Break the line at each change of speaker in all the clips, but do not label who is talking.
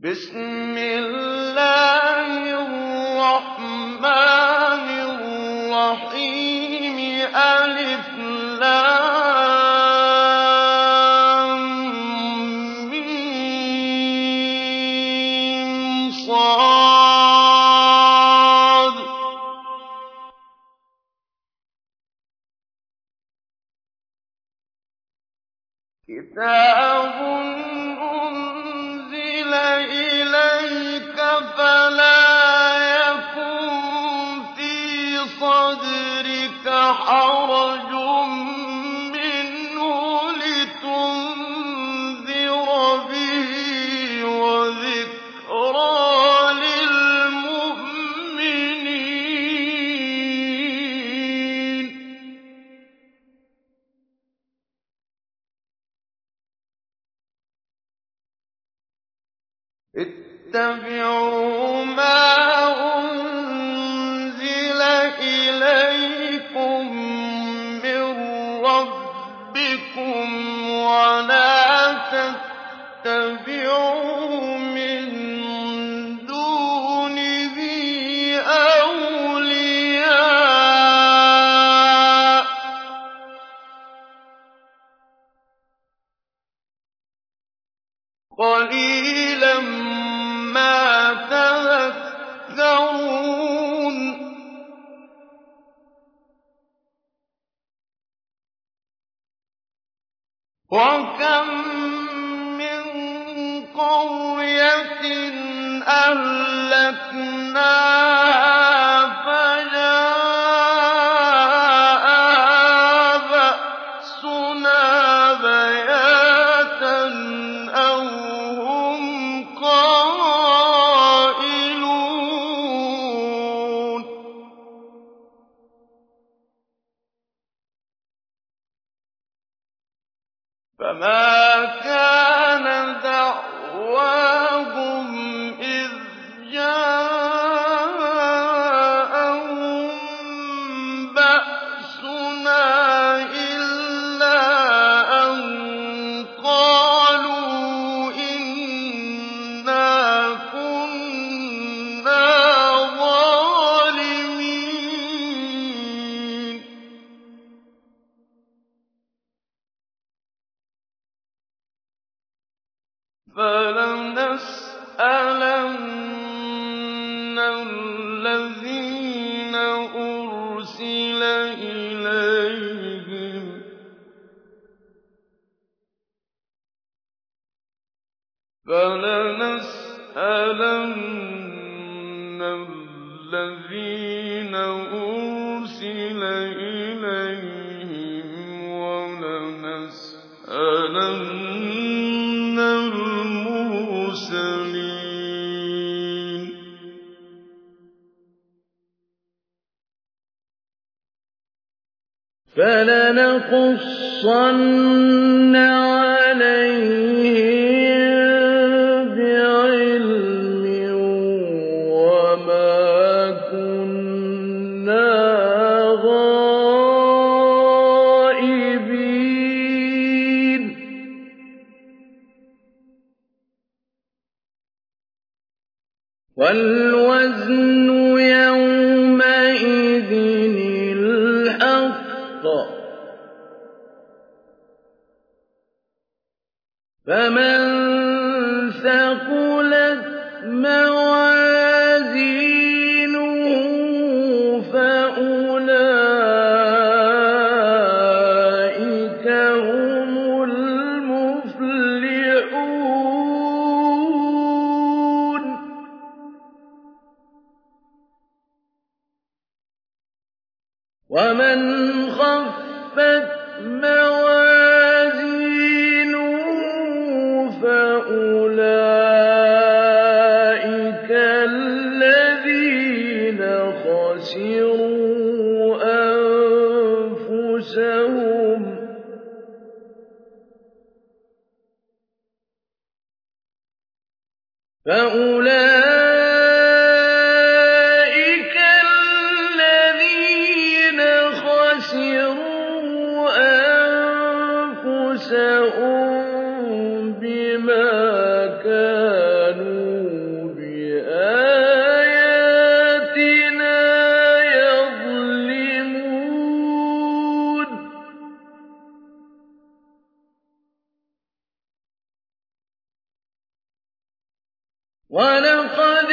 بِسْمِ اللَّهِ.
وَلَقَدْ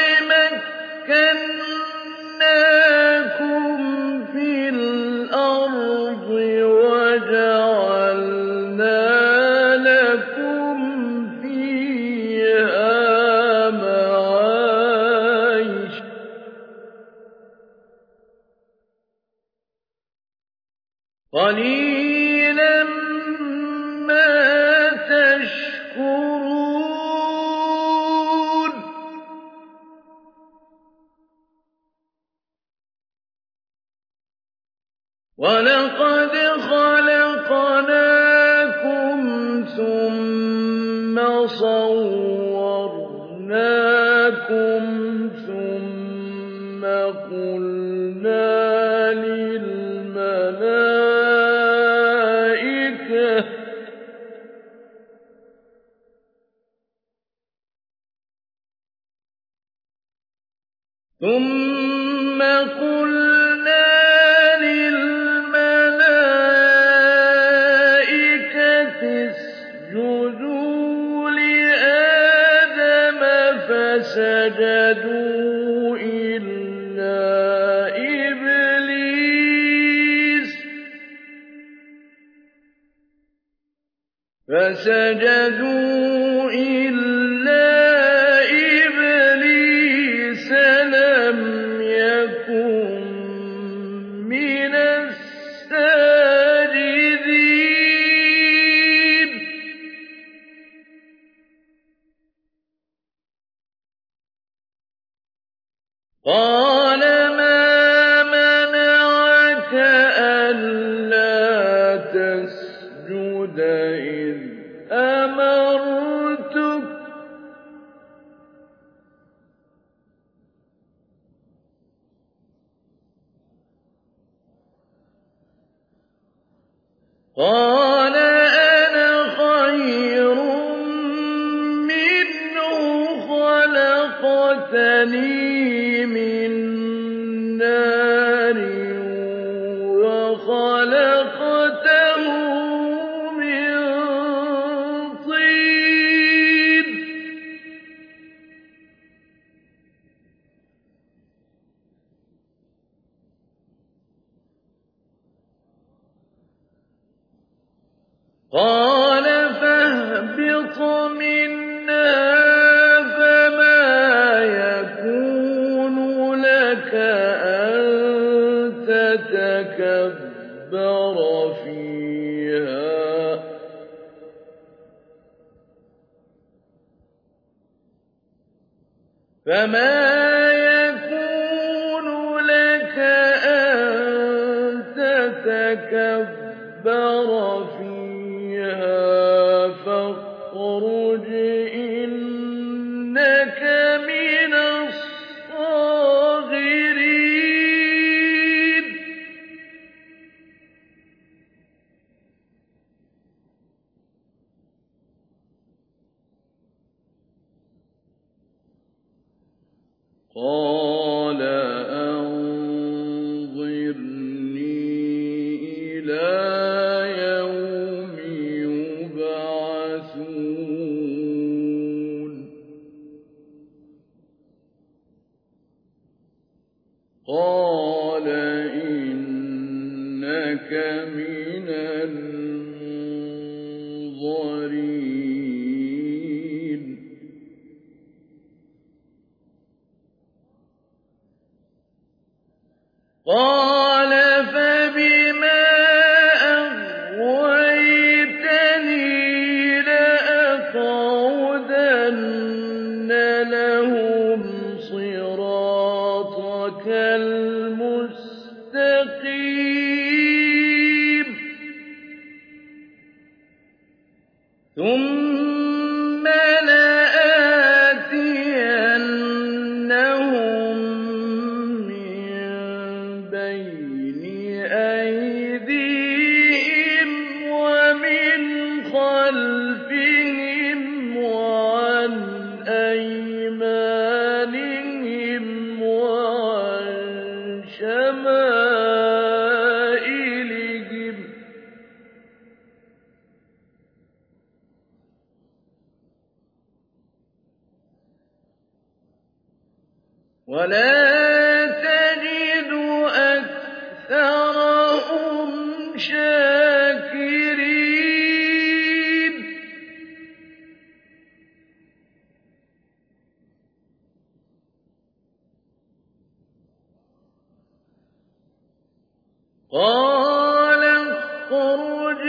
قَالَ اخْرُجْ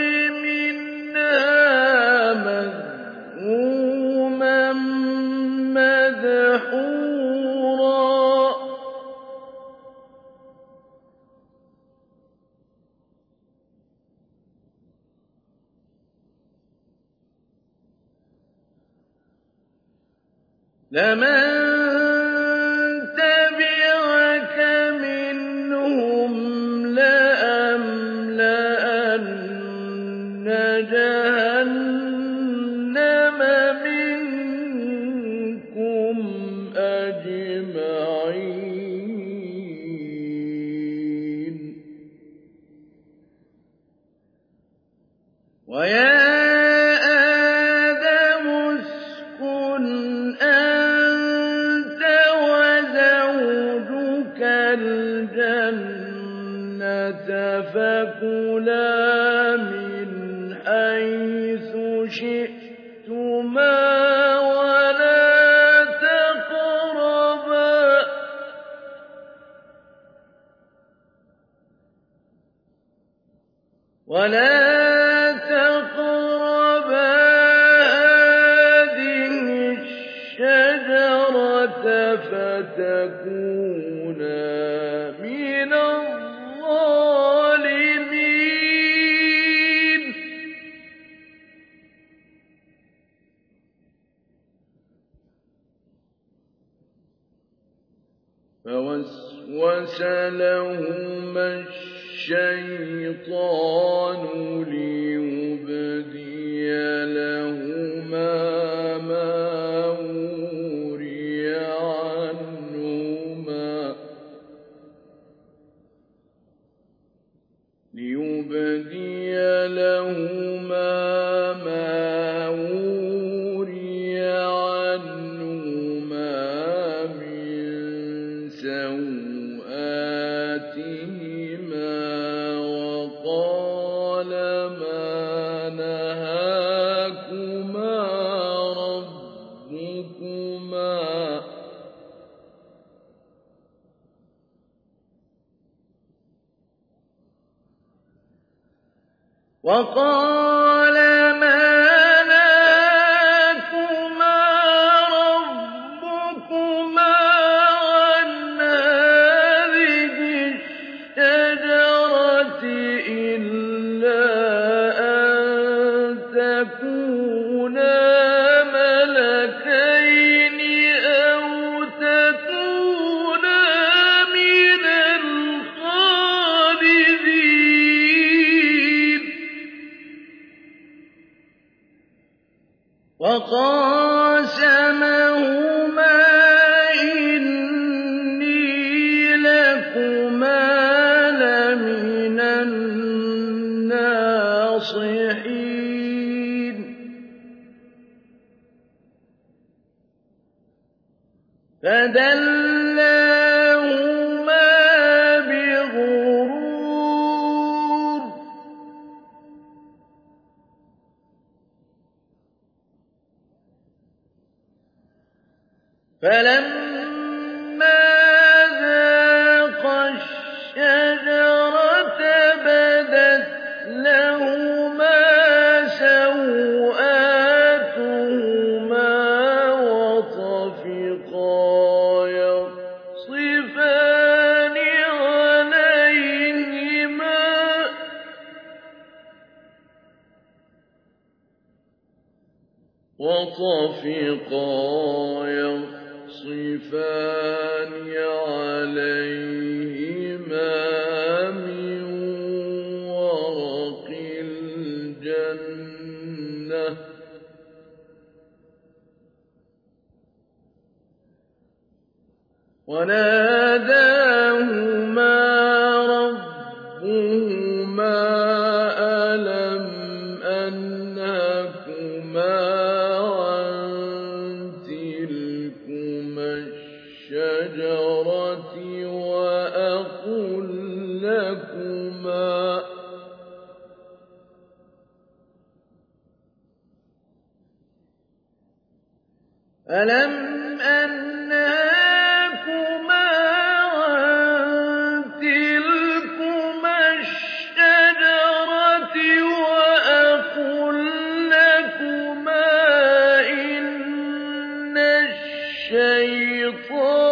مِنْهَا مَذْءُومًا مَّدْحُورًا ۖ. لَمَن الشَّيْطَانَ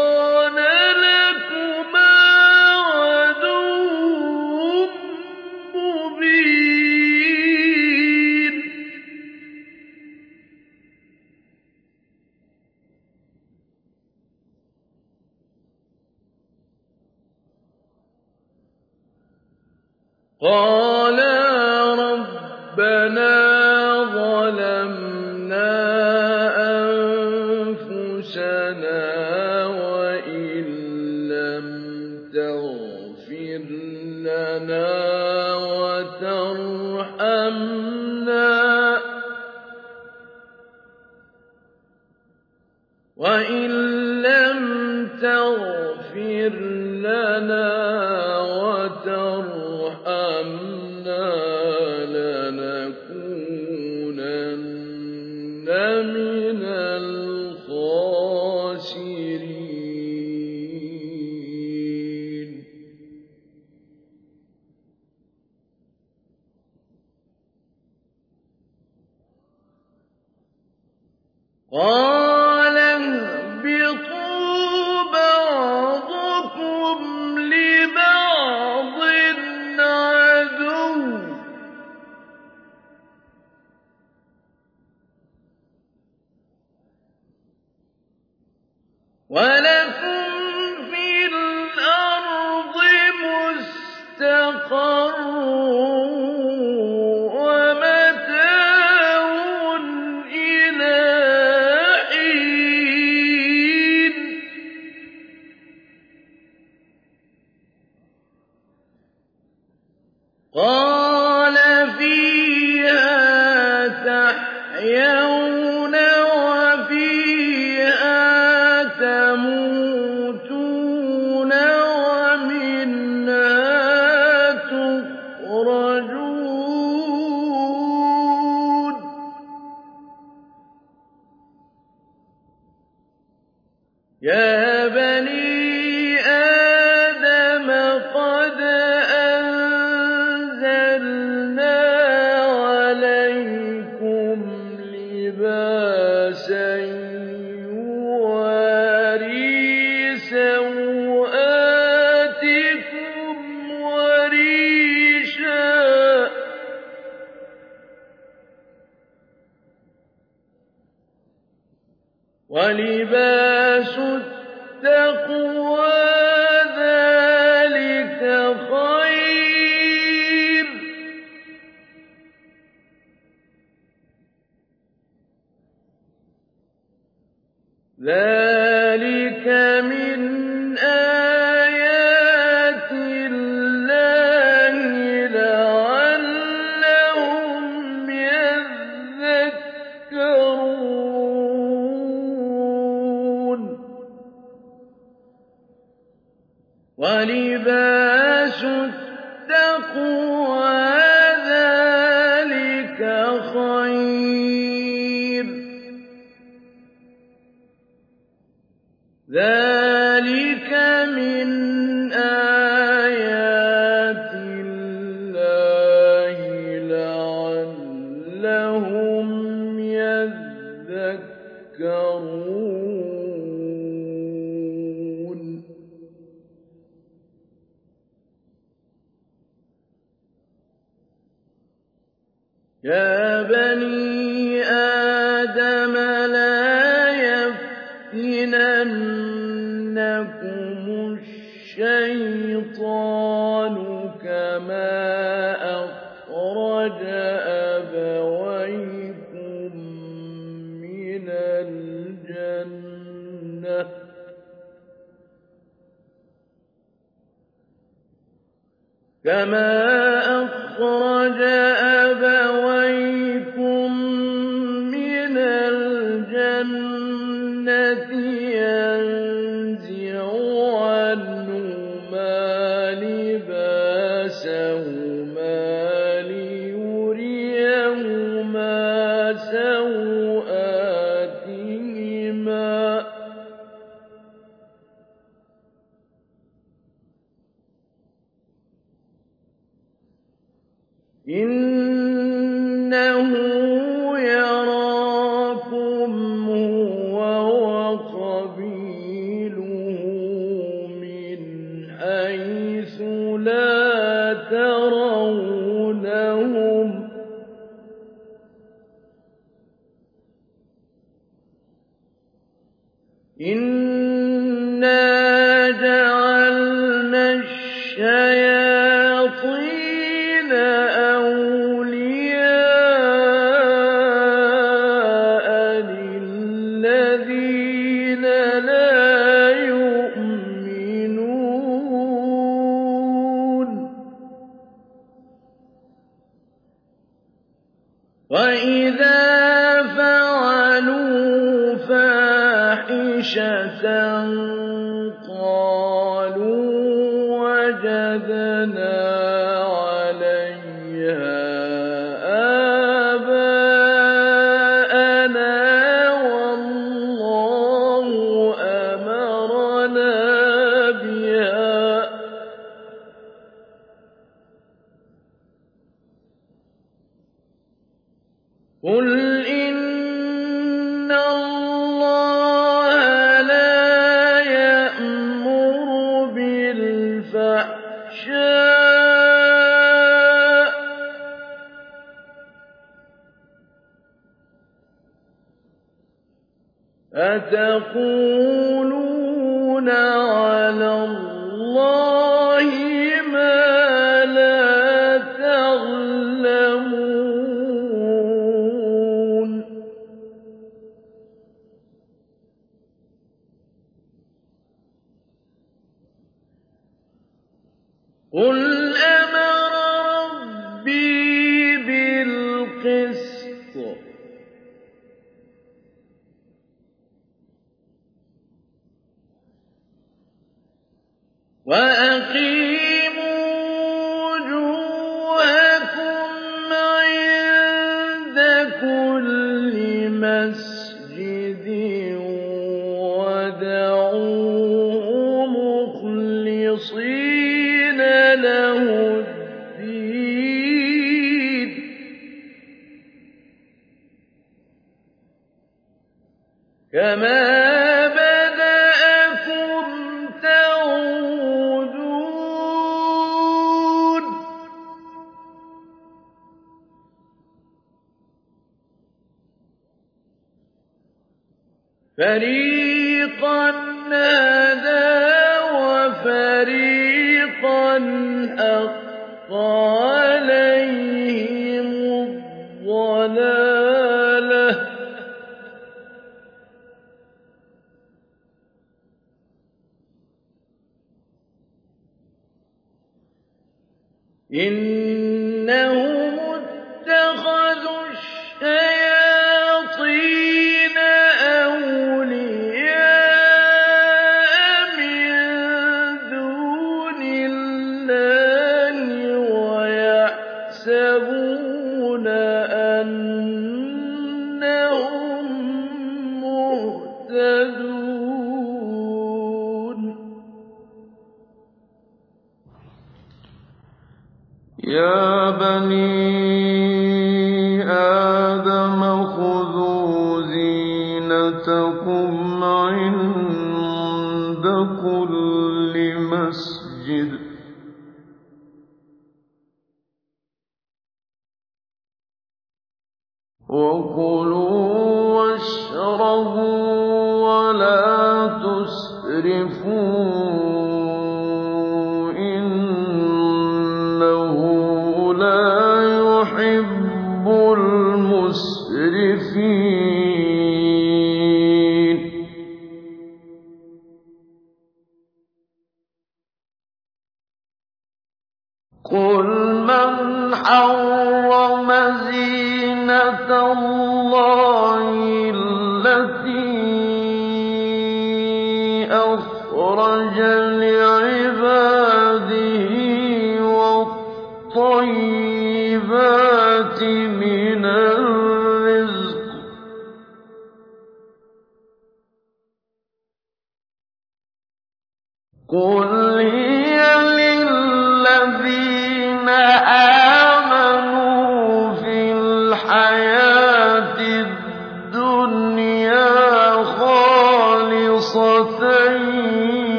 إِنَّا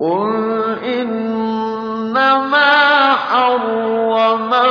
قُلْ
إِنَّمَا حَرَّمَ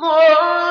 我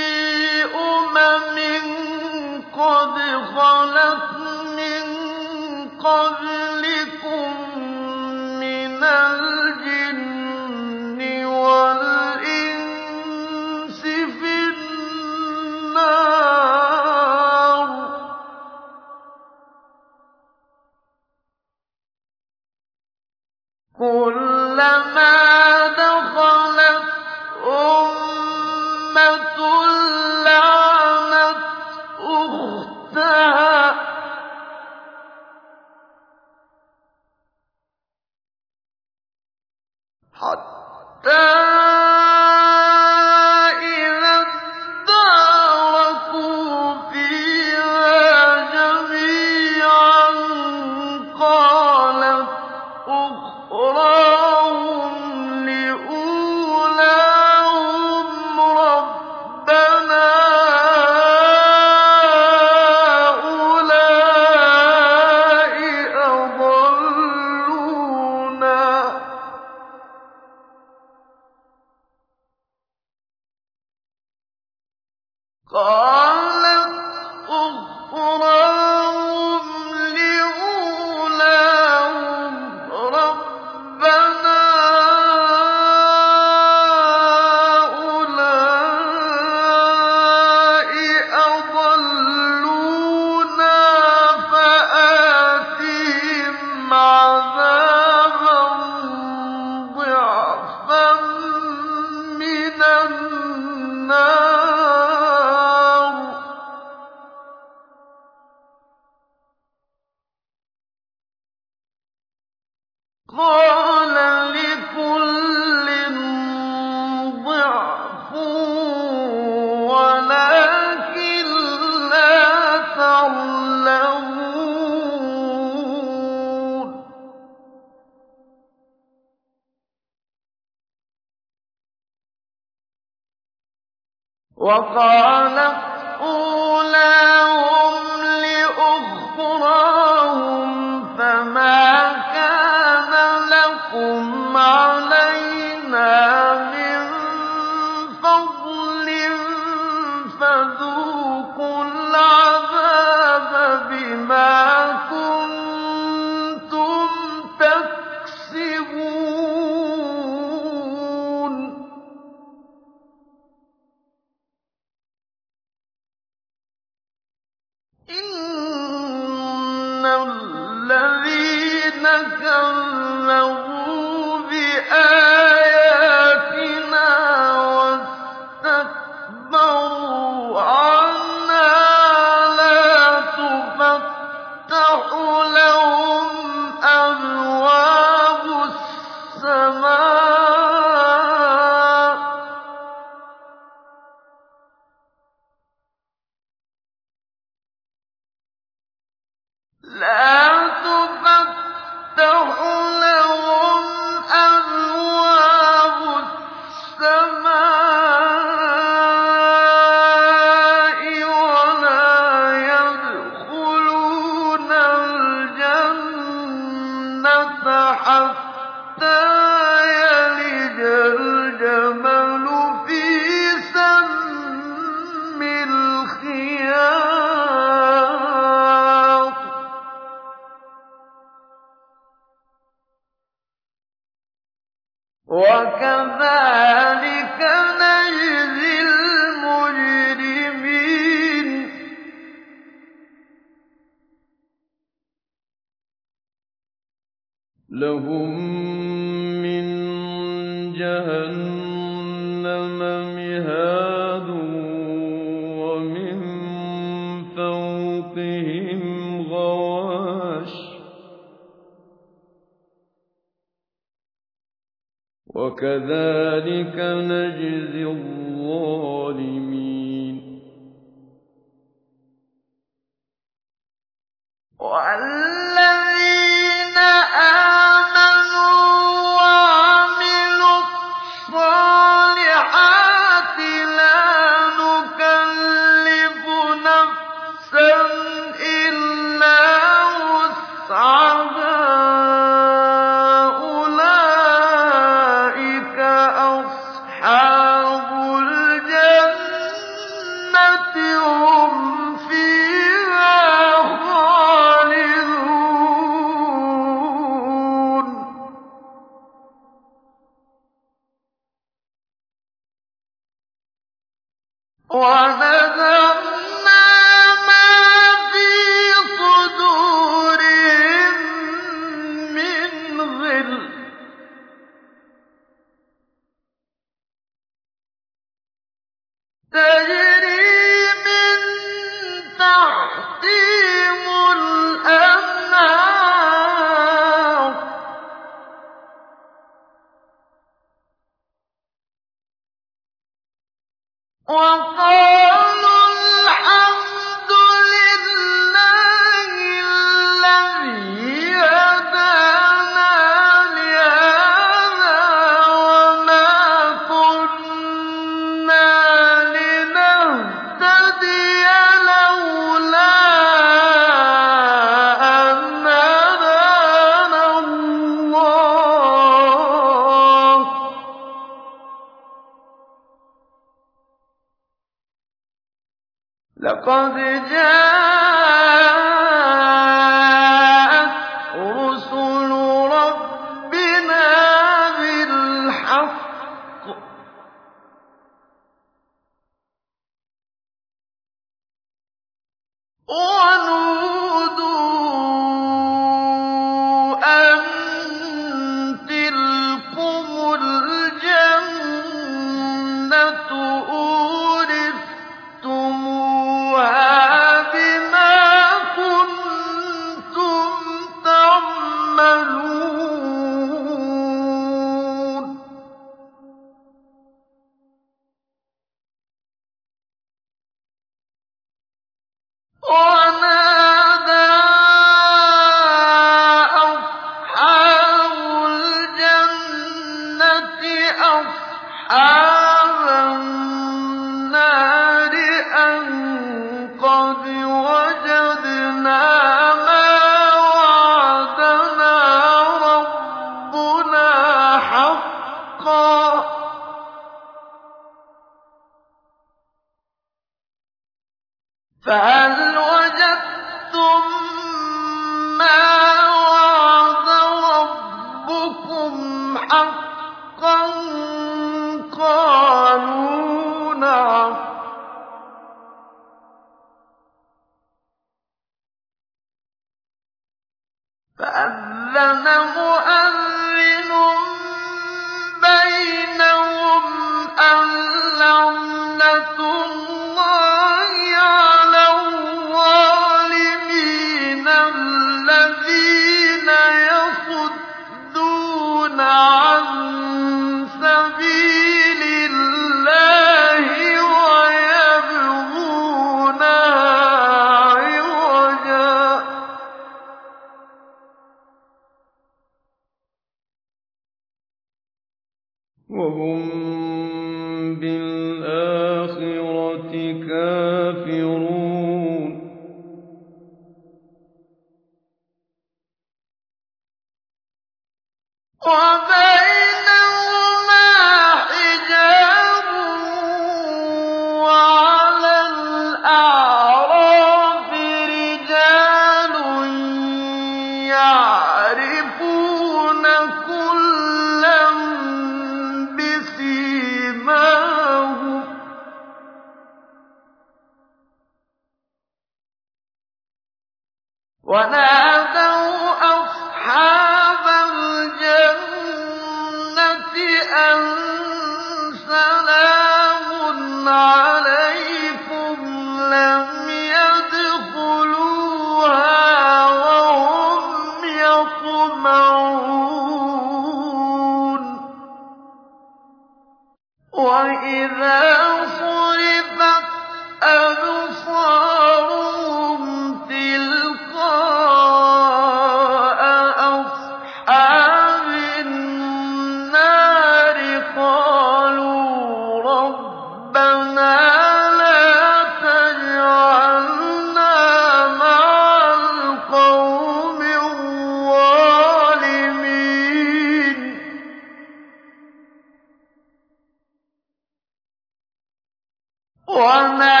وَنَادَىٰ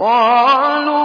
قَالُوا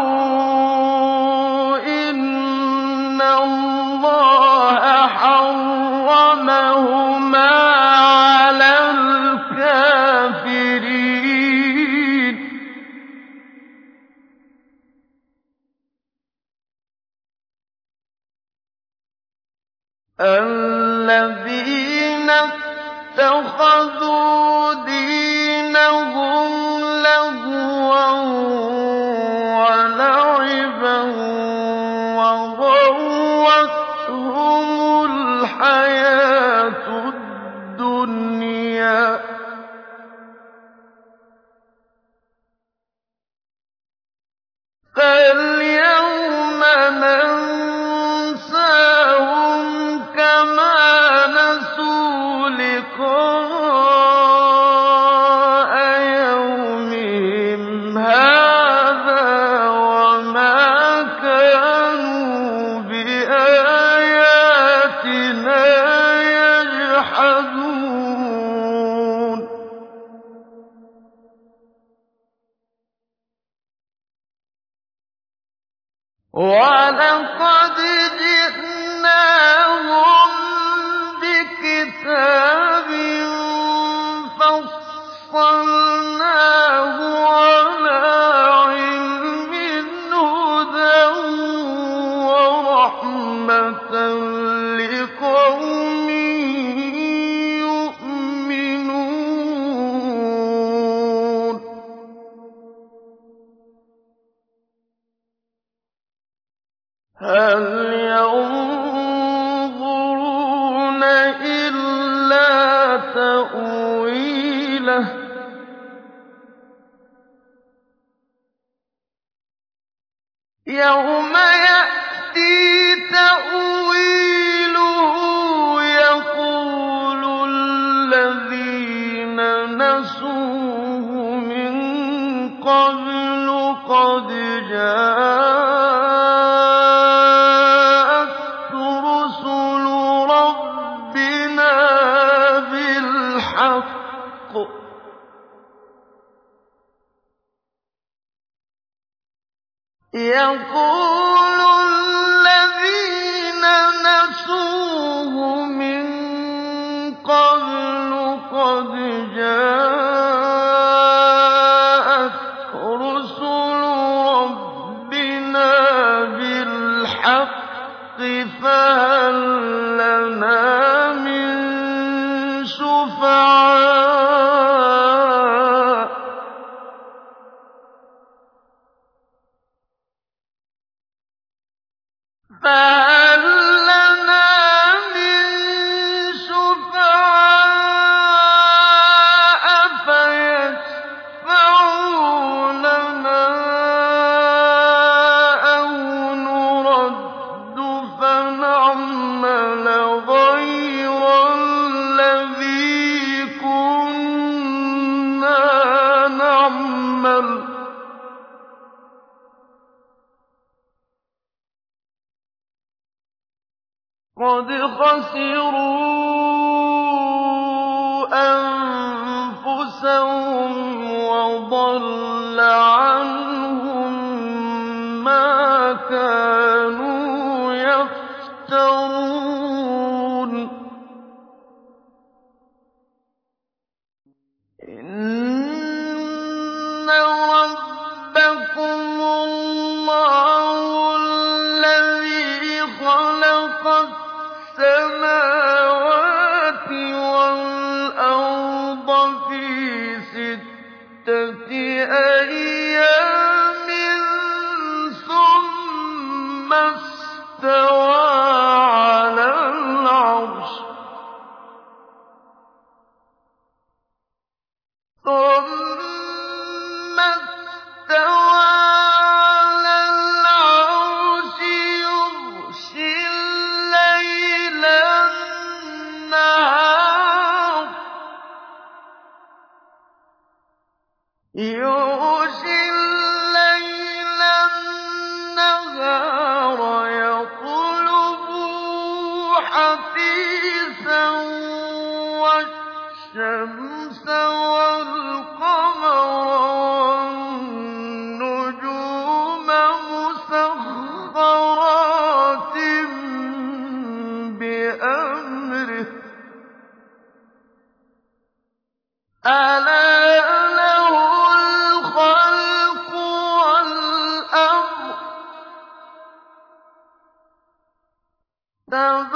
تَبَارَكَ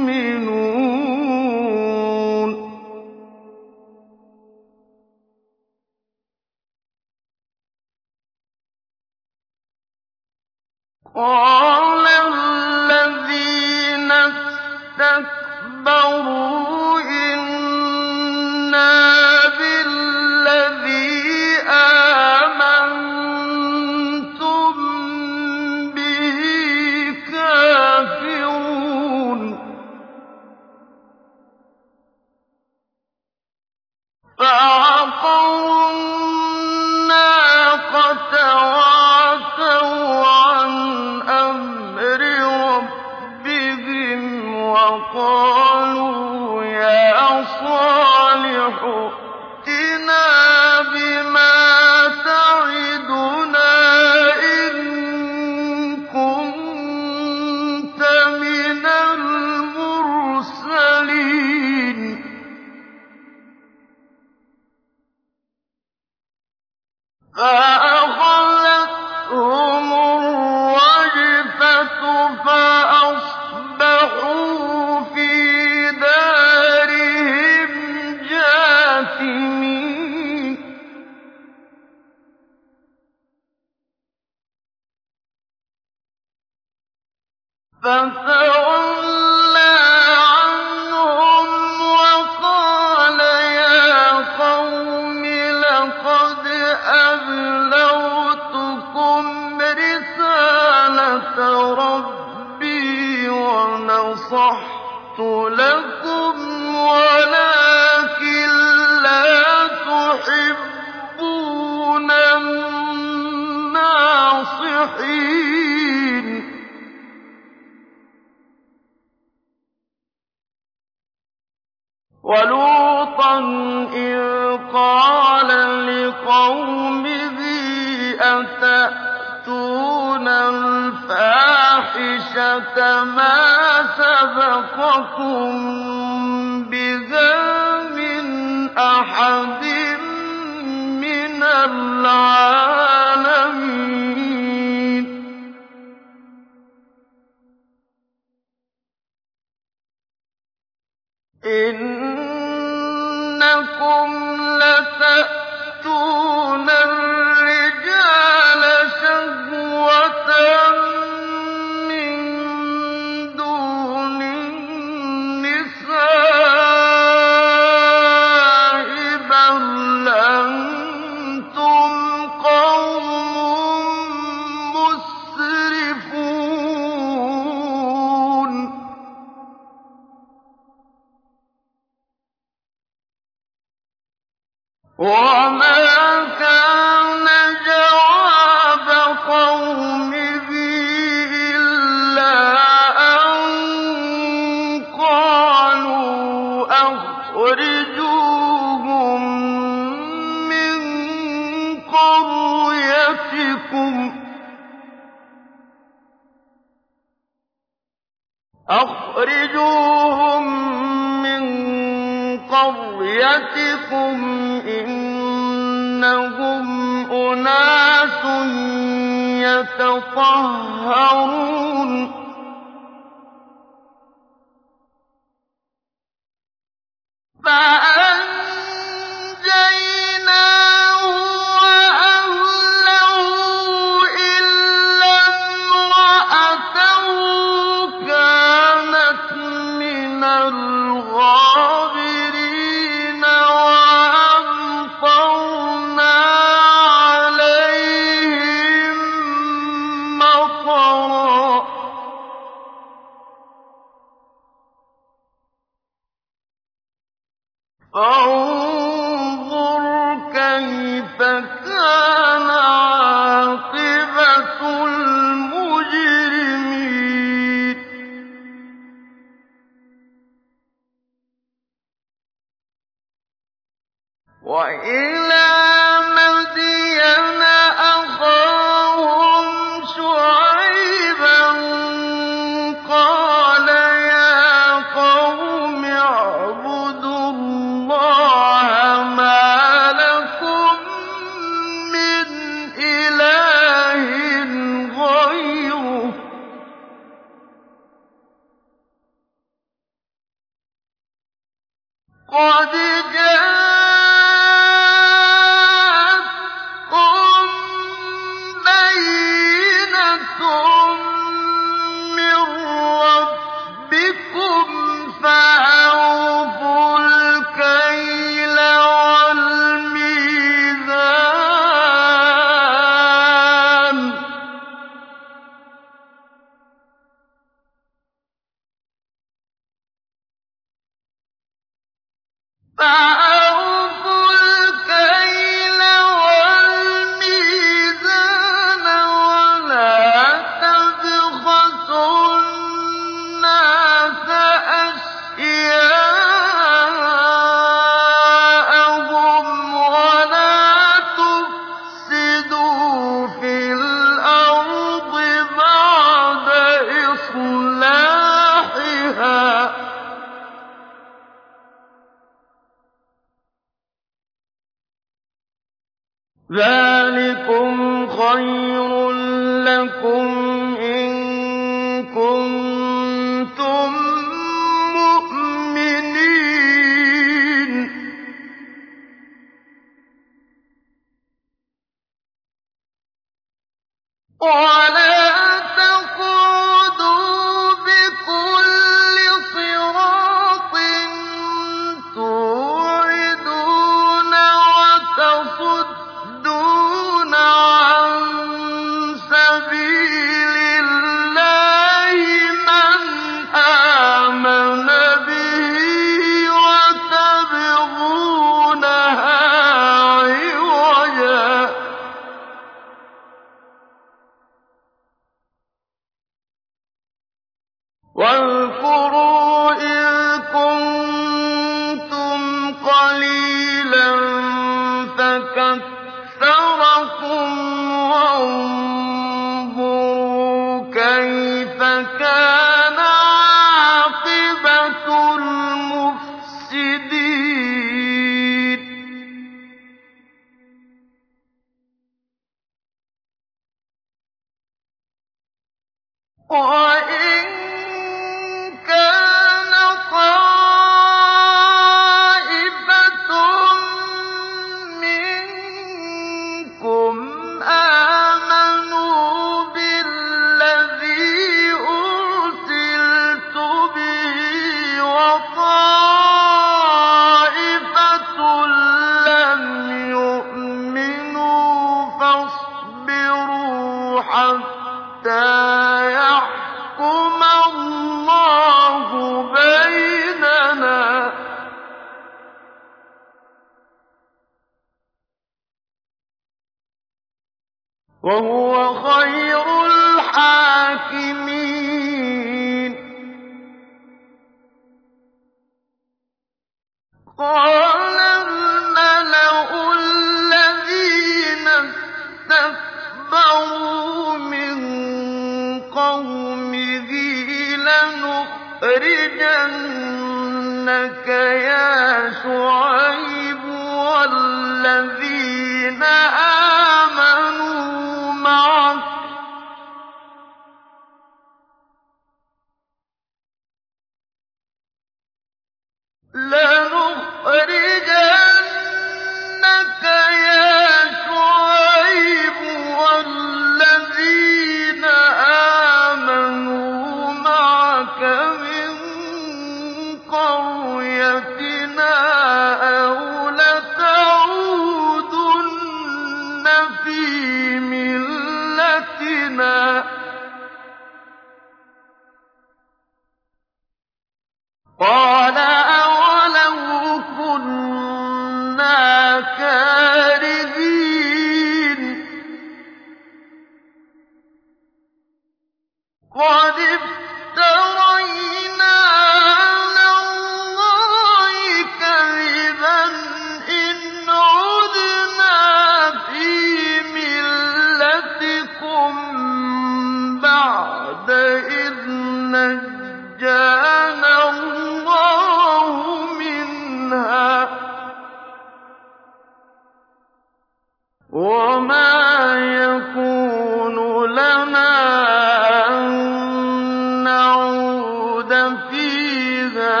نعود فيها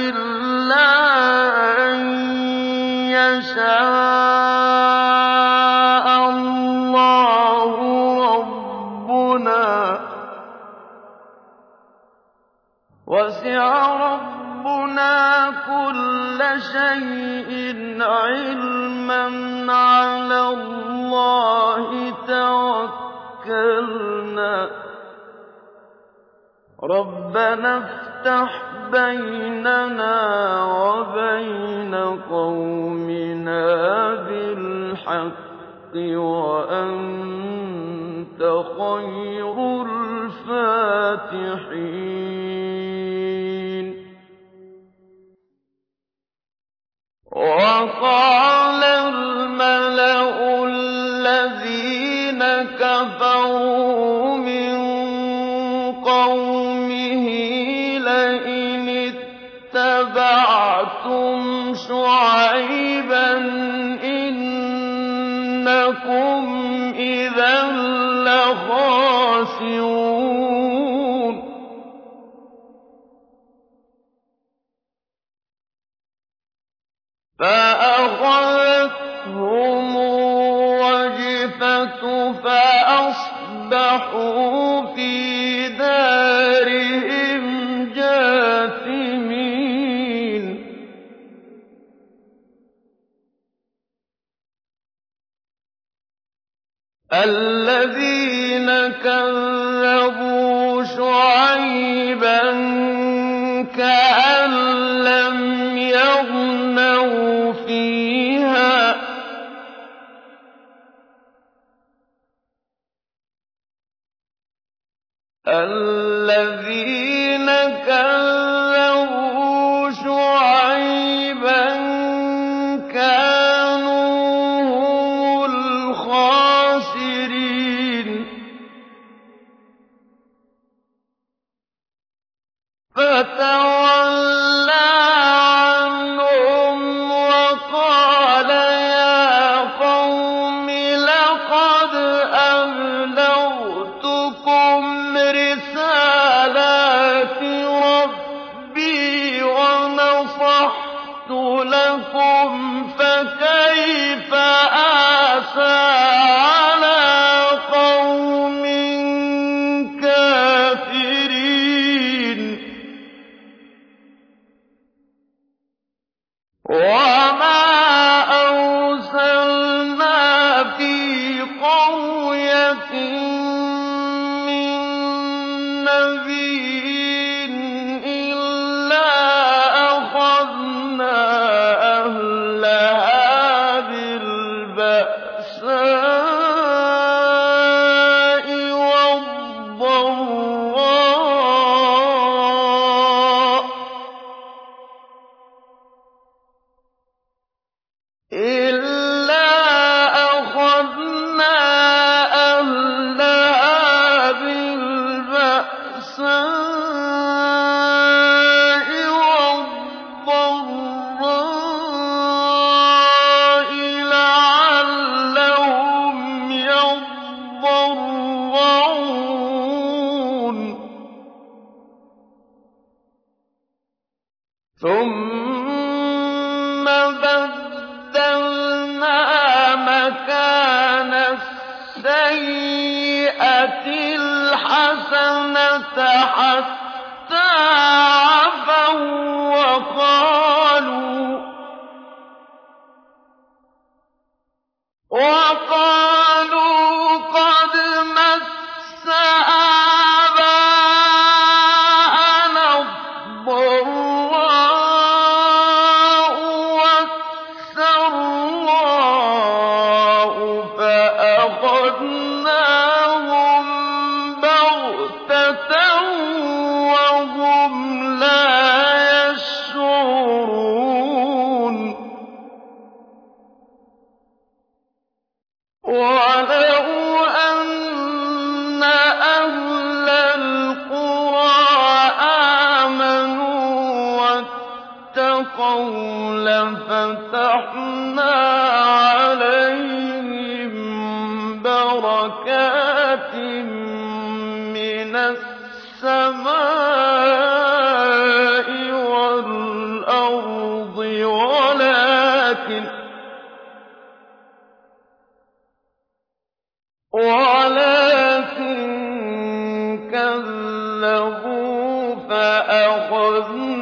إلا أن يشاء الله ربنا. وسع ربنا كل شيء علما على الله توكل. رَبَّنَا افْتَحْ بَيْنَنَا وَبَيْنَ قَوْمِنَا بِالْحَقِّ وَأَنتَ خَيْرُ الْفَاتِحِينَ. وَقَالَ الْمَلَأُ شُعَيْبًا إِنَّكُمْ إِذًا لَّخَاسِرُونَ فَأَخَذَتْهُمُ الرَّجْفَةُ فَأَصْبَحُوا فِي دَارِهِمْ الَّذِينَ كَذَّبُوا شُعَيْبًا كَأَن لَّمْ يَغْنَوْا فِيهَا ۚ. الَّذِينَ كَذَّبُوا فَأَخَذْنَاهُمْ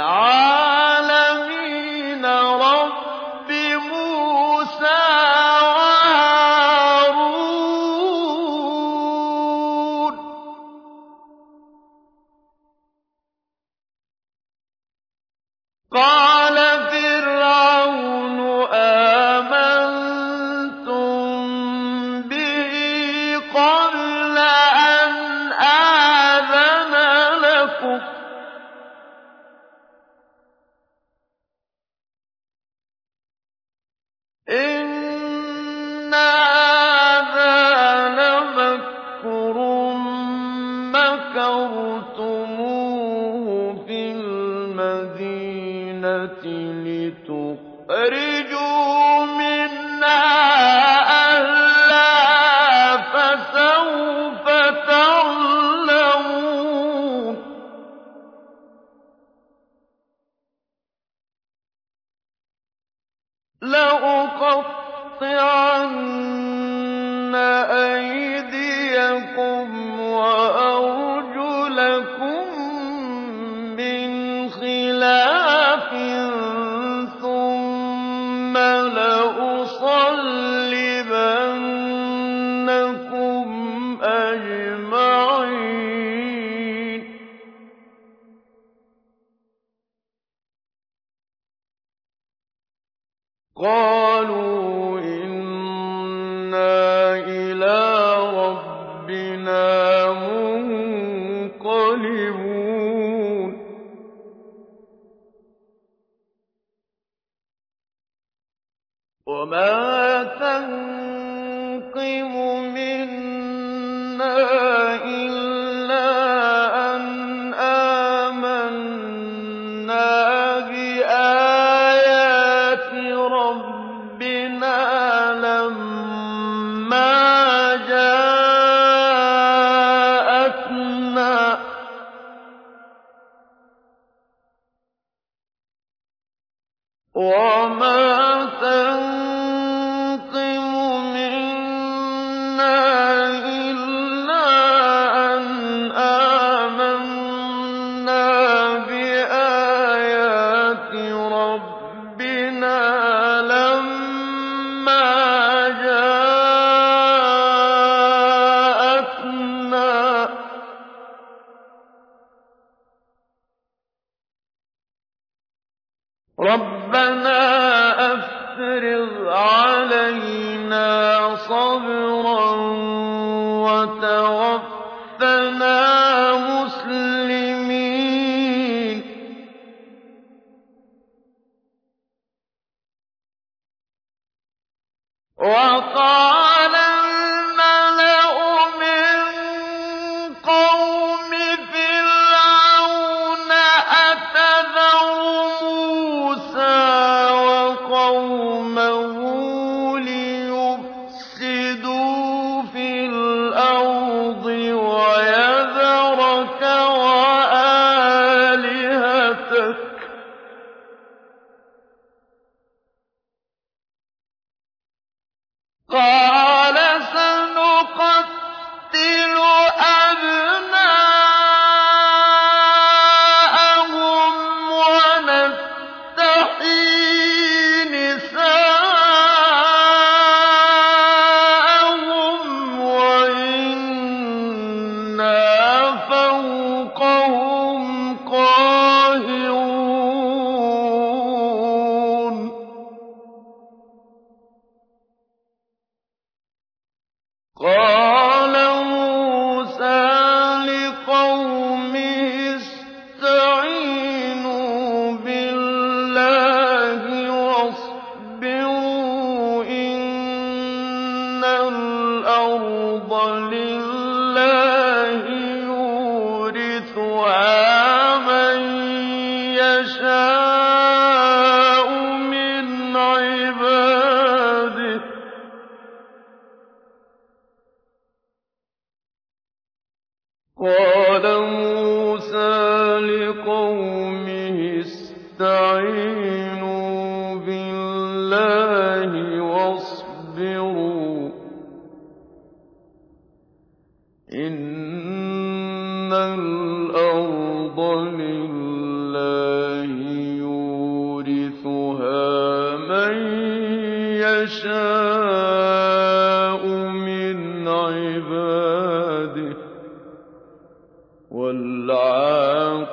Allah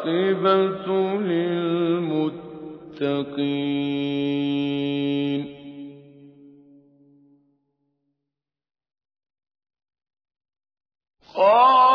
وَالْعَاقِبَةُ لِلْمُتَّقِينَ. قَالُوا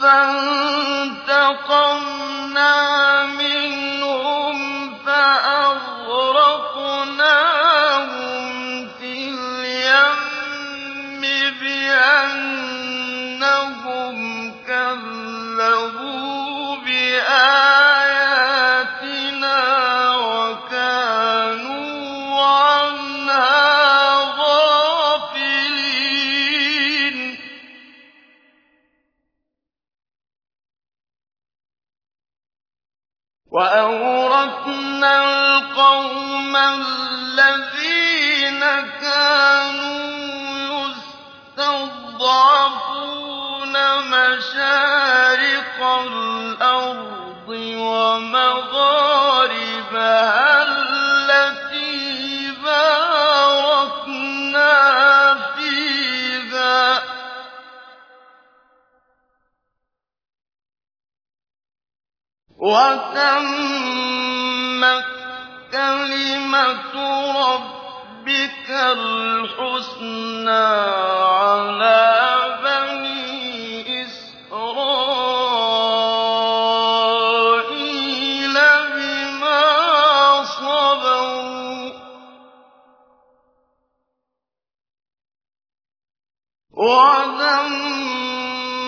فَانتَقَمْنَا الْأَرْضِ وَمَغَارِبَهَا الَّتِي بَارَكْنَا فِيهَا ۖ. وَتَمَّتْ رَبِّكَ الْحُسْنَىٰ عَلَىٰ وَدَمَّرْنَا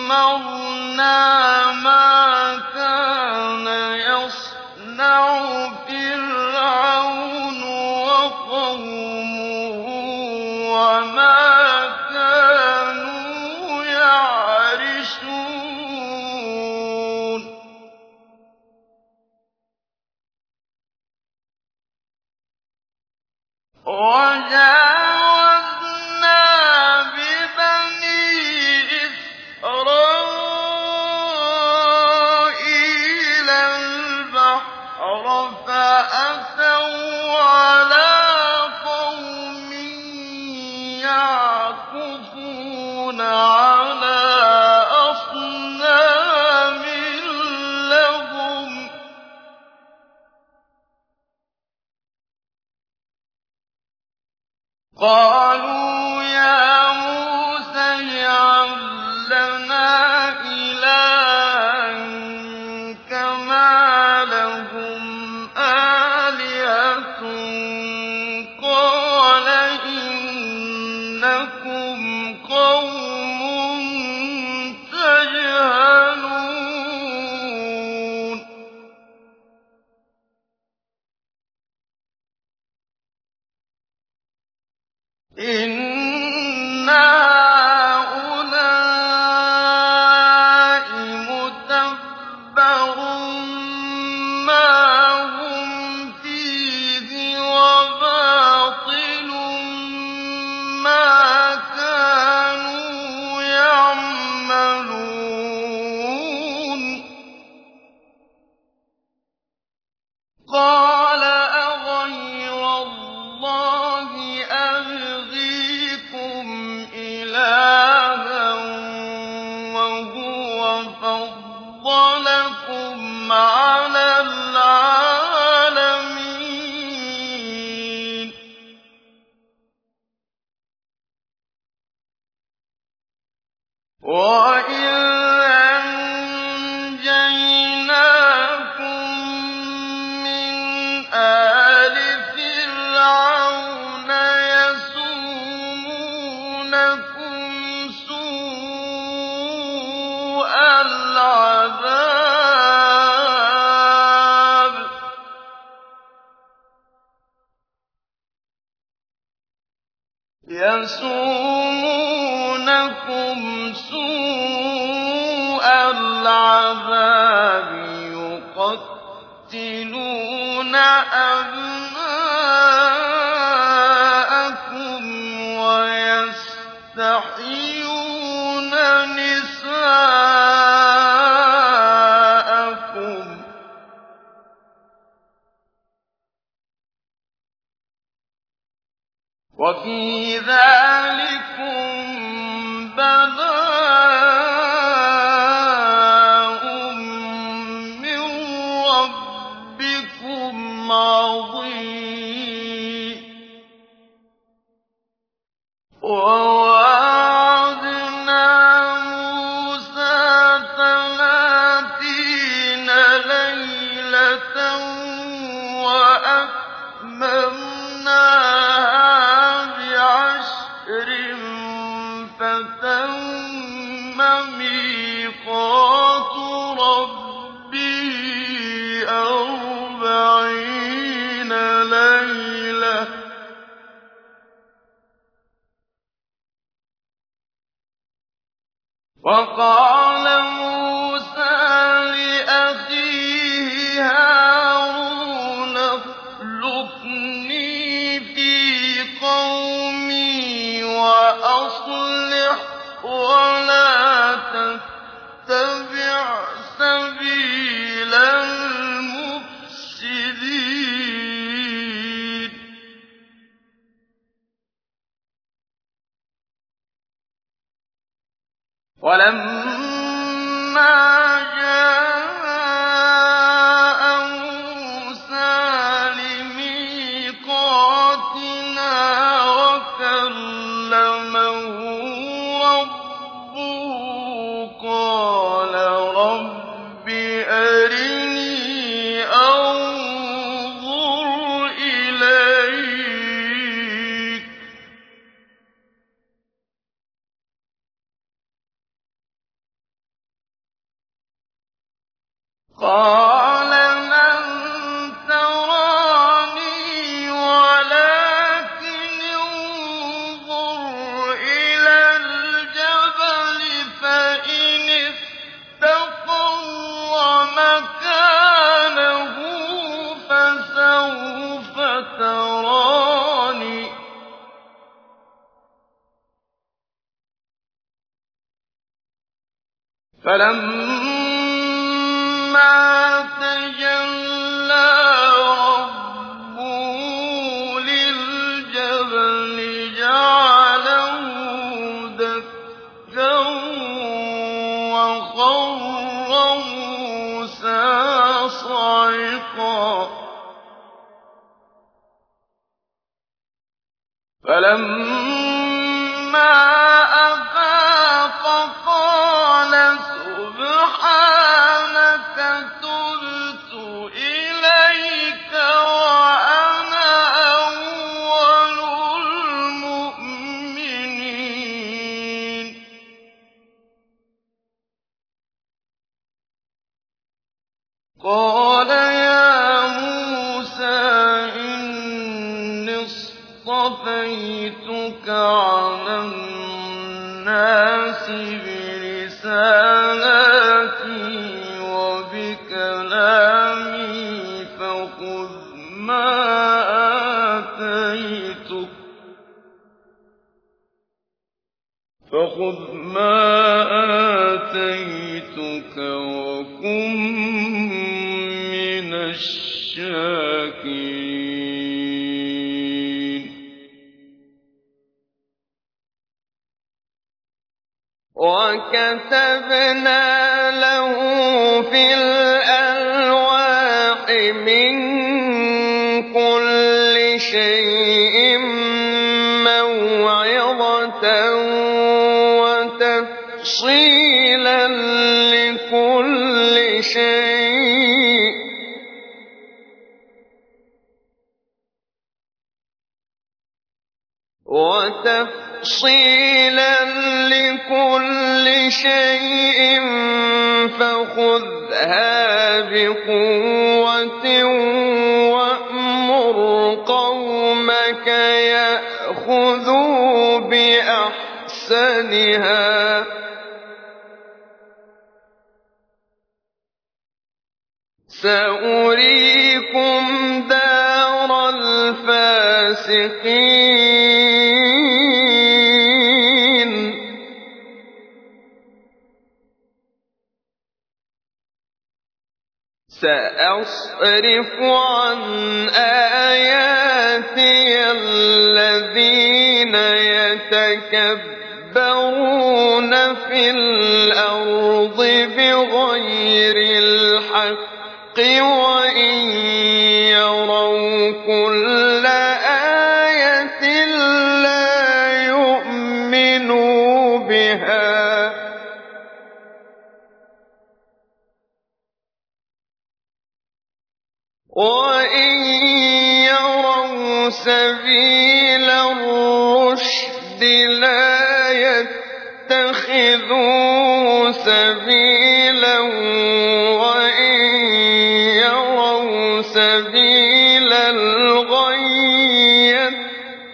سَأَصْرِفُ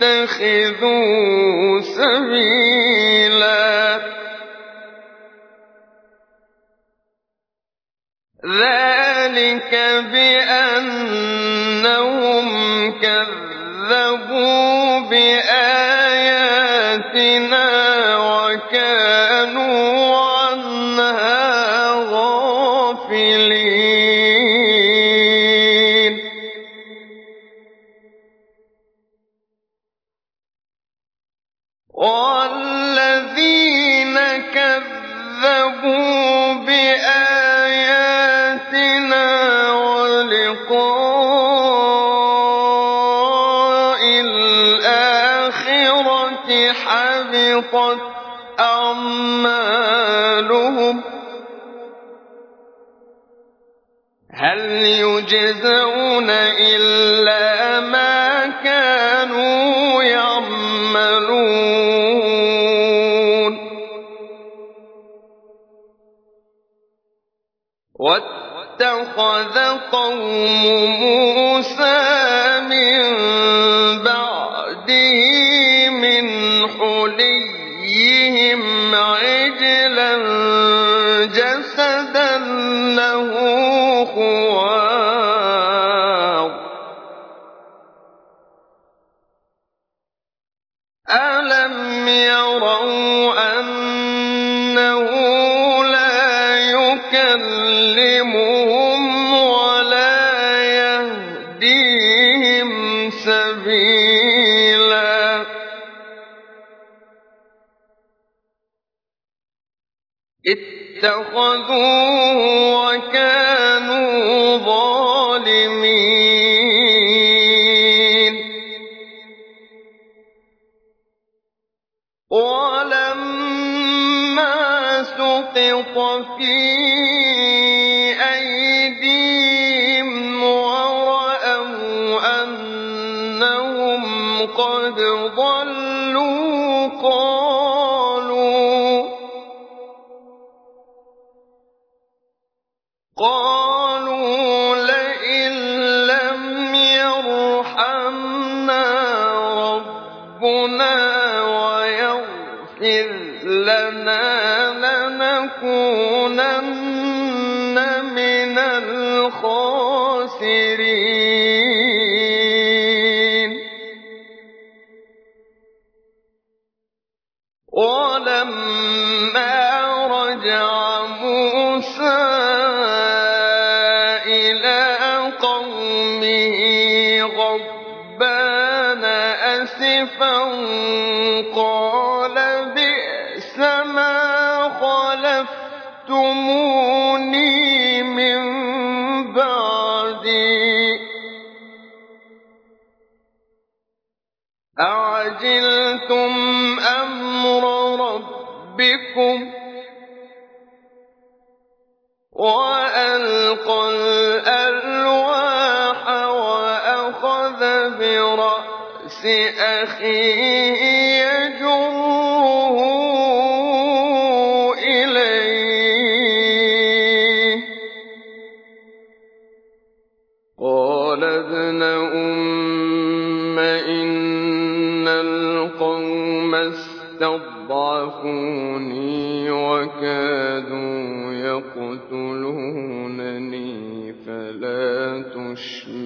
يَتَّخِذُوهُ سَبِيلًا ۚ قوم موسى من بعده من حليهم اتخذوه وكانوا ظالمين. ولما سقط في أيديهم ورأوا أنهم قد ضلوا قالوا يَعْلَمُونَ بِكُمْ وَأَلْقَى الْأَلْوَاحَ وَأَخَذَ بِرَأْسِ أَخِيهِ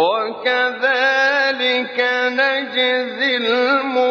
وكذلك نجزي المفترين.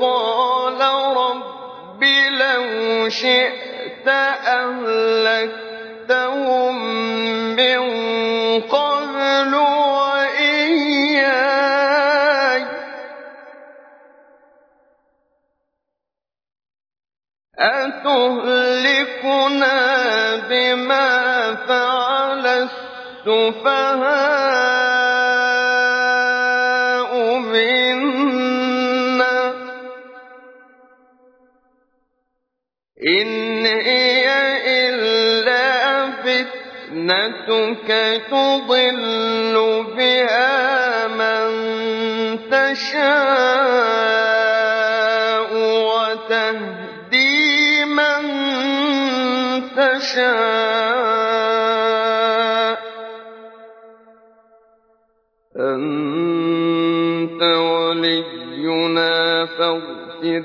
قَالَ رَبِّ لَوْ شِئْتَ أَهْلَكْتَهُم مِّن قَبْلُ وَإِيَّايَ ۖ. أَتُهْلِكُنَا بِمَا فَعَلَ السُّفَهَاءُ فِتْنَتُكَ تُضِلُّ بِهَا مَن تَشَاءُ وَتَهْدِي مَن تَشَاءُ ۖ. أَنتَ وَلِيُّنَا فَاغْفِرْ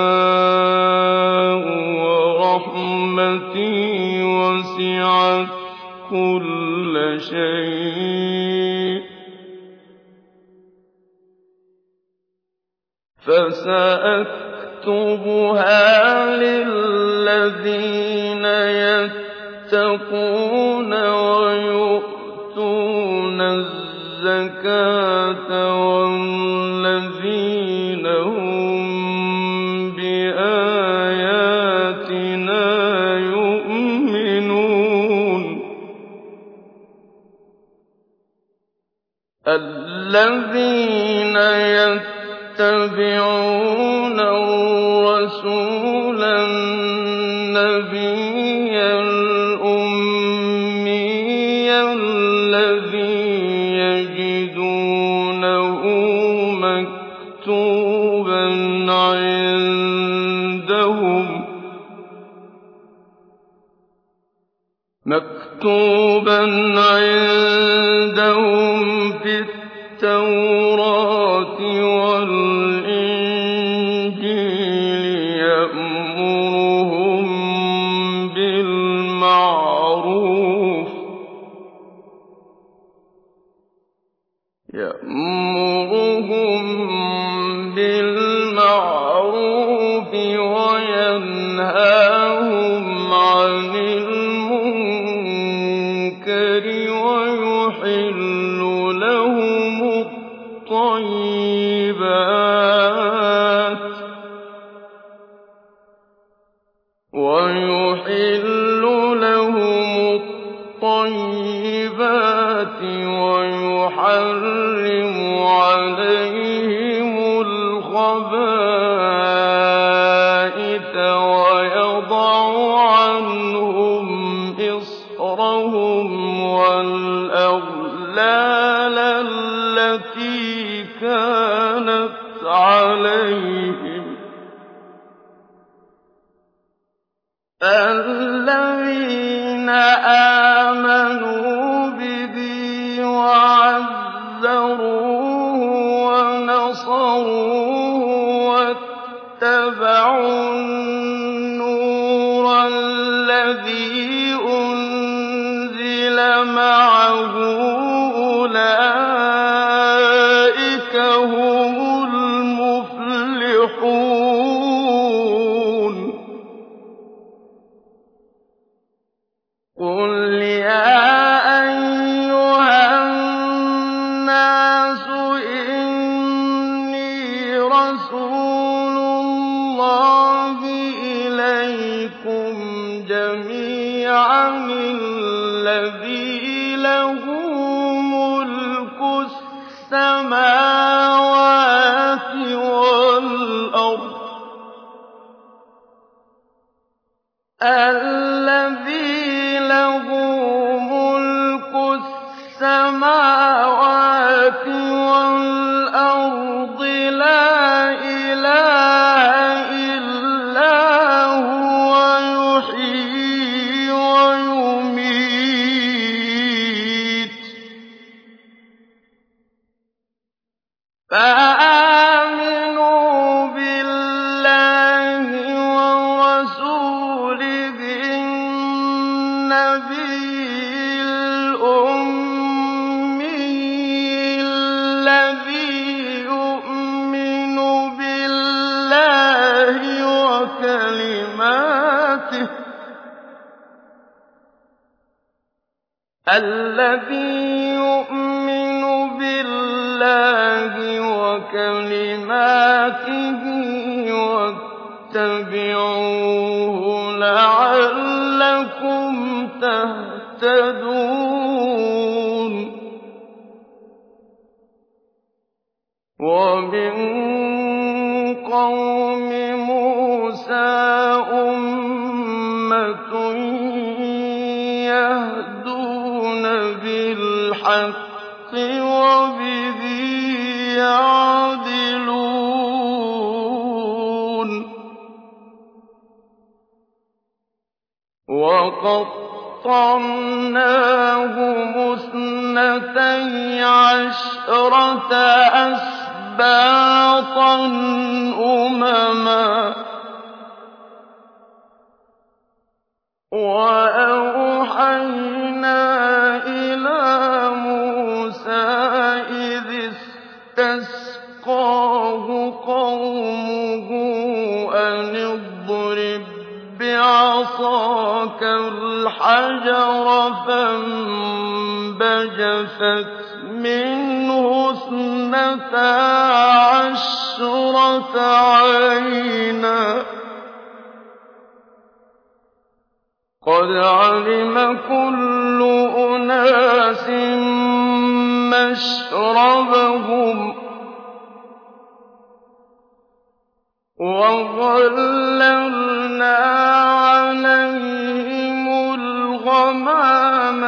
كُلَّ شَيْءٍ ۚ فَسَأَكْتُبُهَا لِلَّذِينَ को الطَّيِّبَاتِ وَيُحَرِّمُ مُهْتَدُونَ وَمِن قَوْمِ مُوسَىٰ أُمَّةٌ يَهْدُونَ بِالْحَقِّ وبذي يَعْدِلُونَ. وَقَطَعْنَاهُ مُثْنَتَيْ عَشْرَةَ أَسْبَاطًا أُمَمًا عَصَاكَ الْحَجَرَ فَانبَجَسَتْ مِنْهُ اثْنَتَا عَشْرَةَ عَيْنًا قد علم كل أناس مشربهم وظللنا عَلَيْهِمُ الْغَمَامَ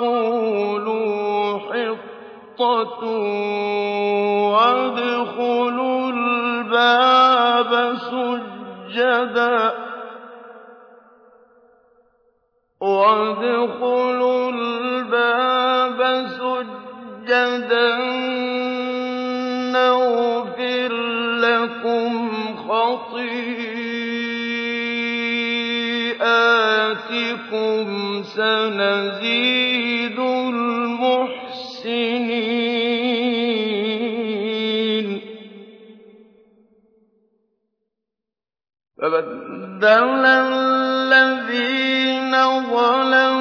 وَقُولُوا حِطَّةٌ وَادْخُلُوا الْبَابَ سُجَّدًا. نَّغْفِرْ لَكُمْ خَطِيئَاتِكُمْ. سَنَزِيدُ يبدل الذين ظلموا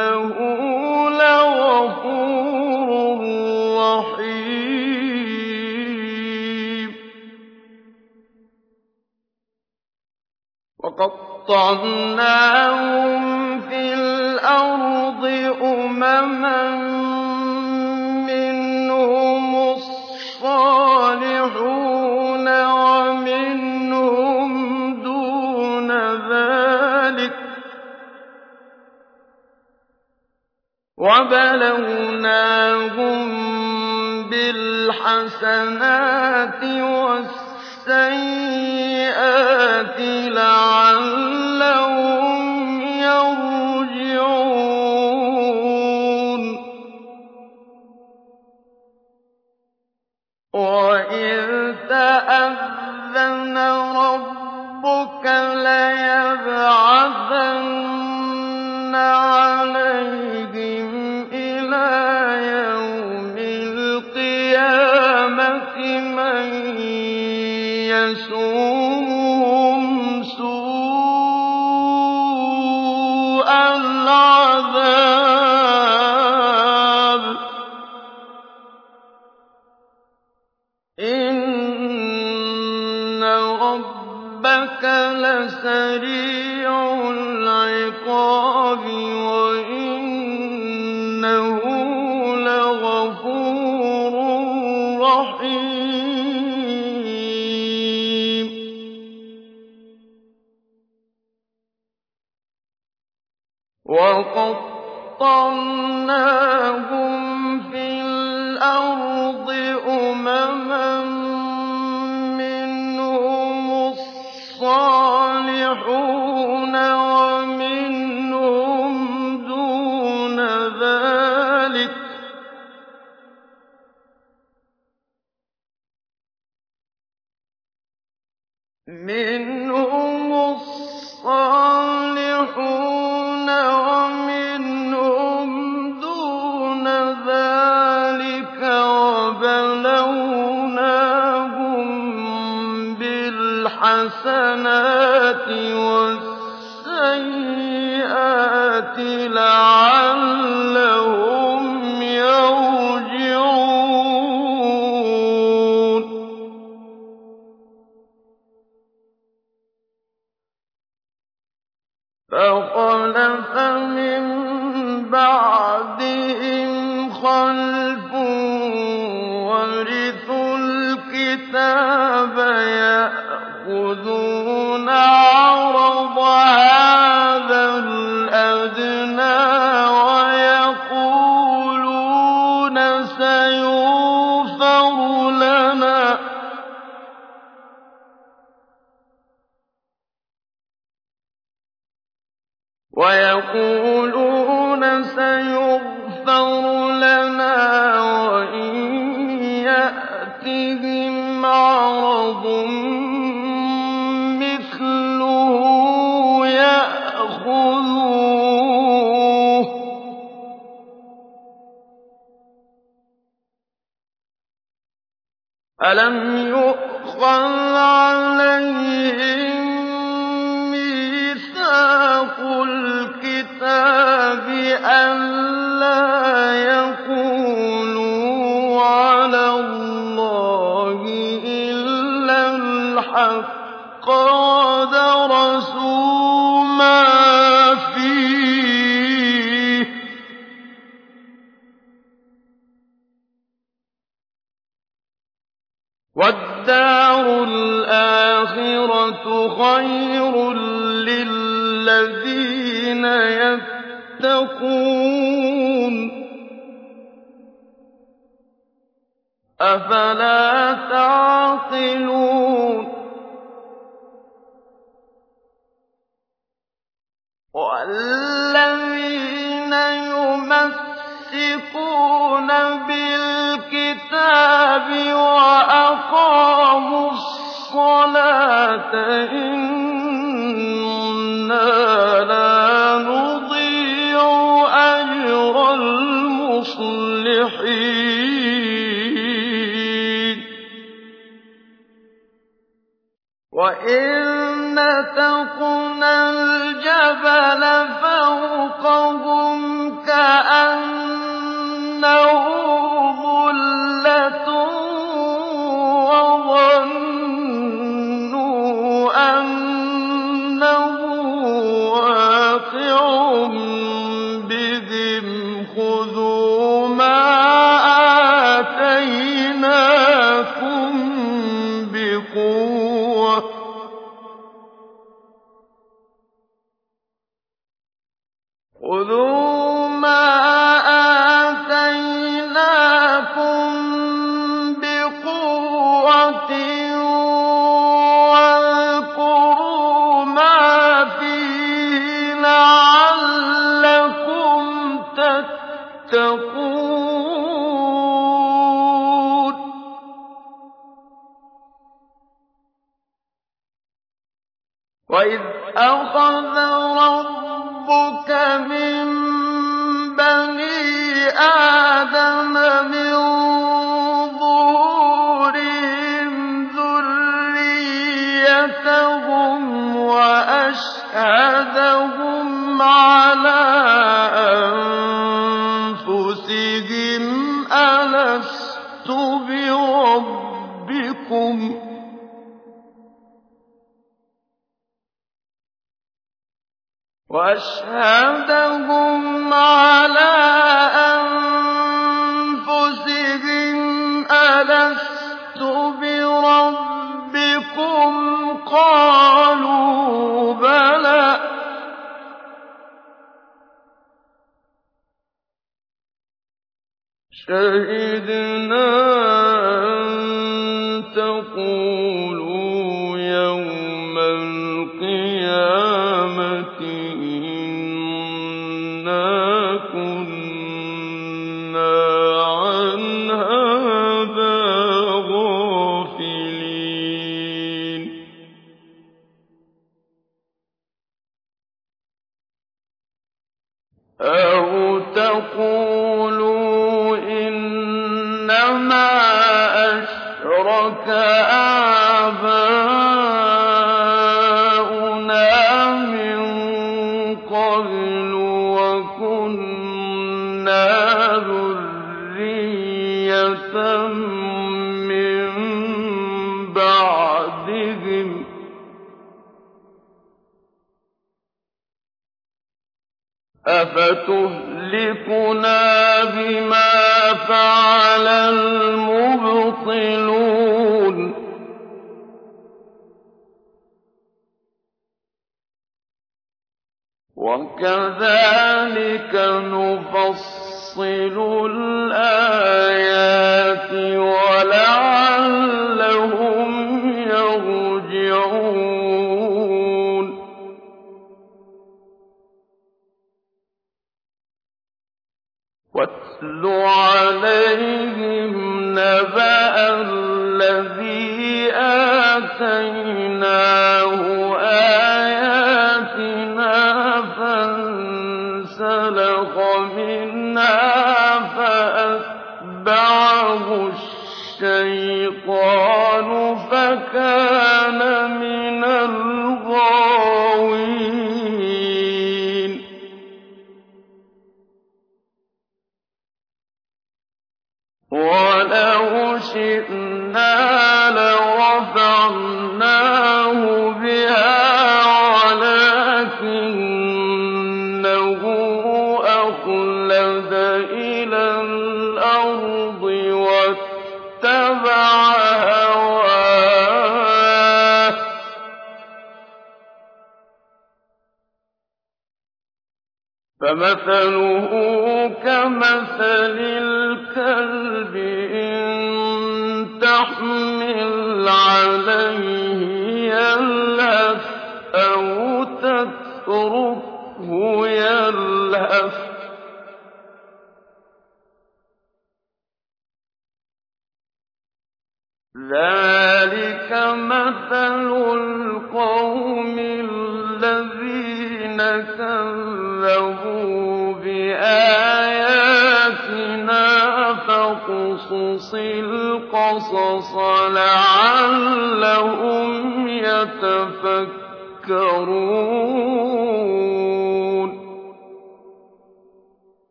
وَإِنَّهُ لَغَفُورٌ رَّحِيمٌ. وَقَطَّعْنَاهُمْ وَبَلَوْنَاهُم بِالْحَسَنَاتِ وَالسَّيِّئَاتِ لَعَلَّهُمْ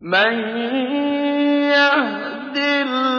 مَن يَهْدِ اللَّهُ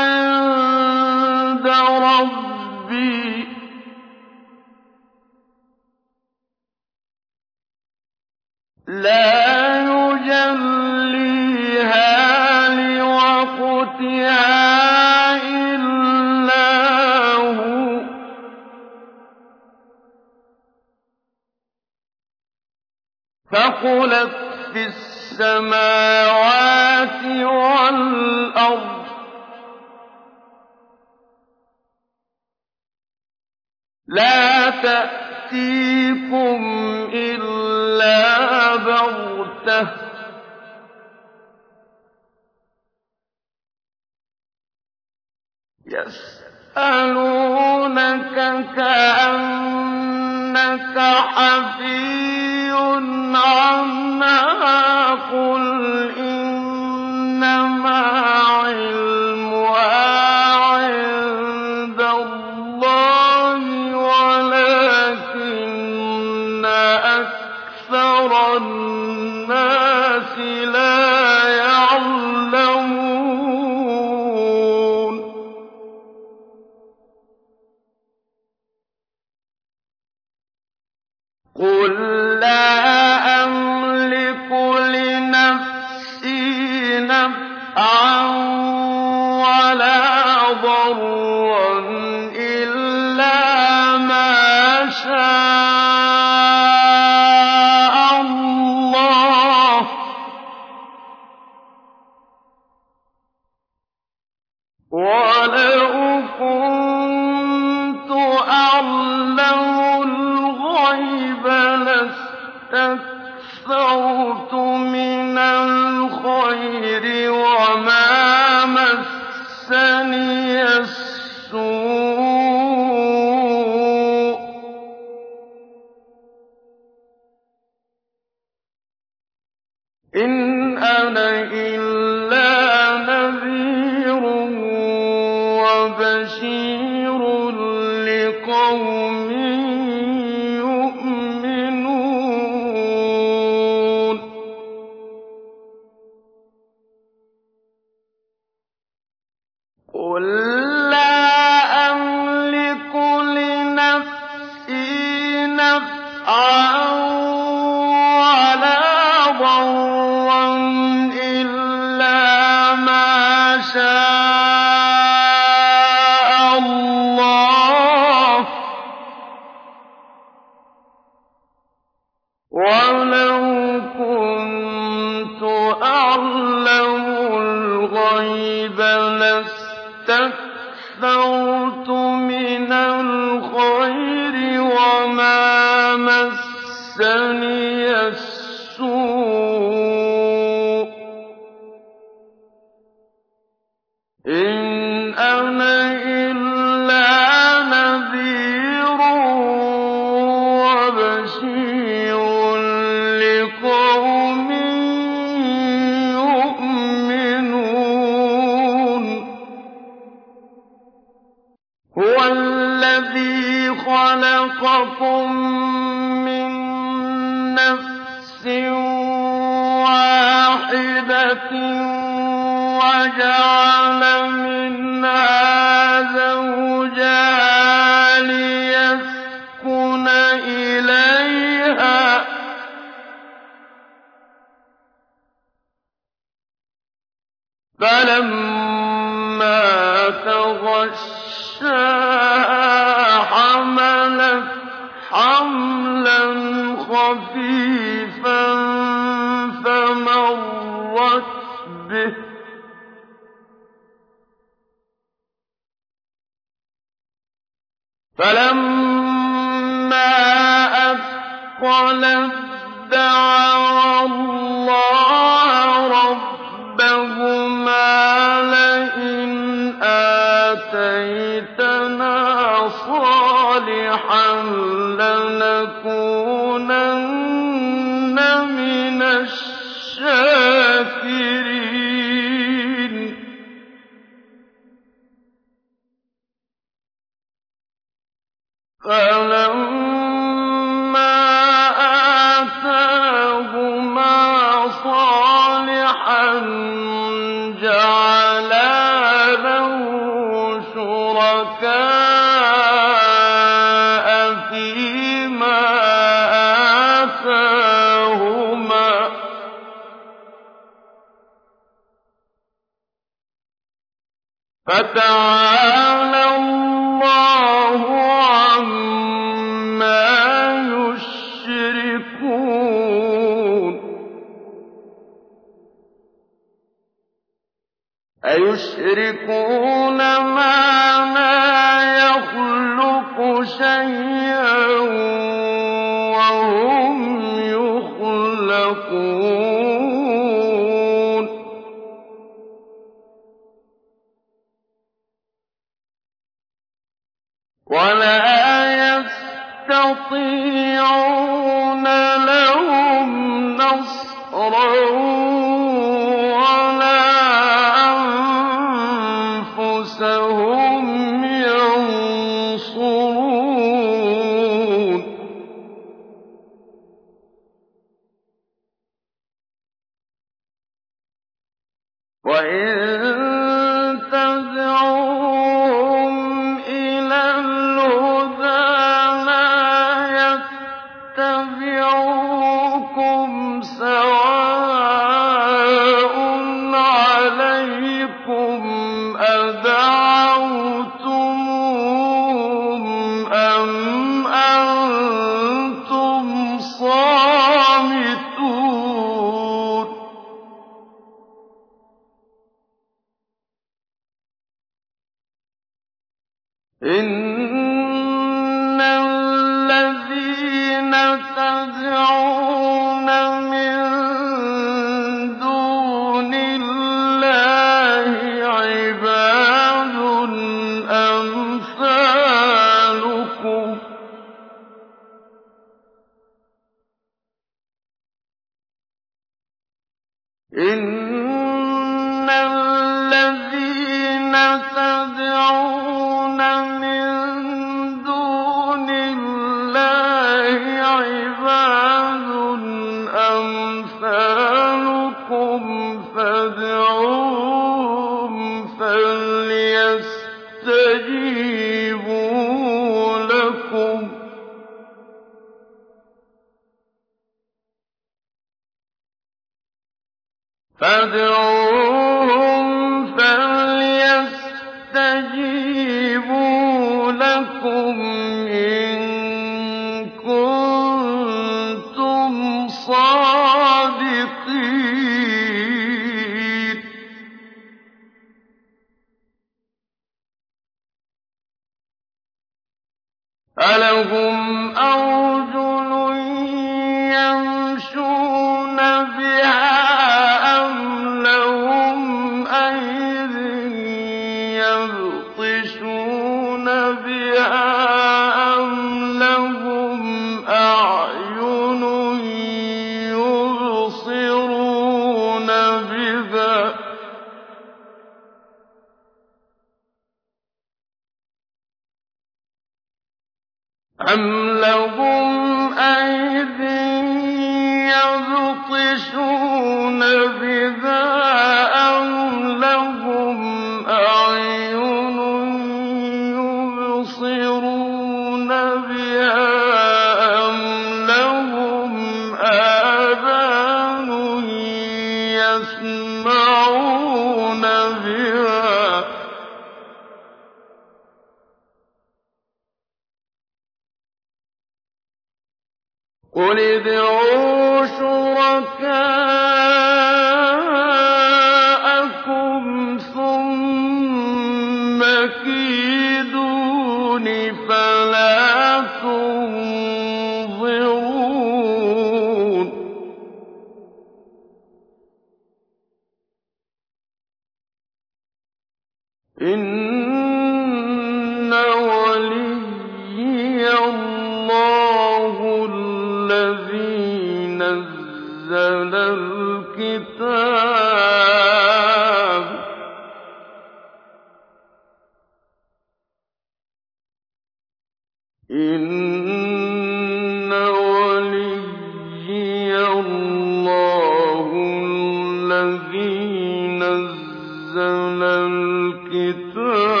الْكِتَابَ ۖ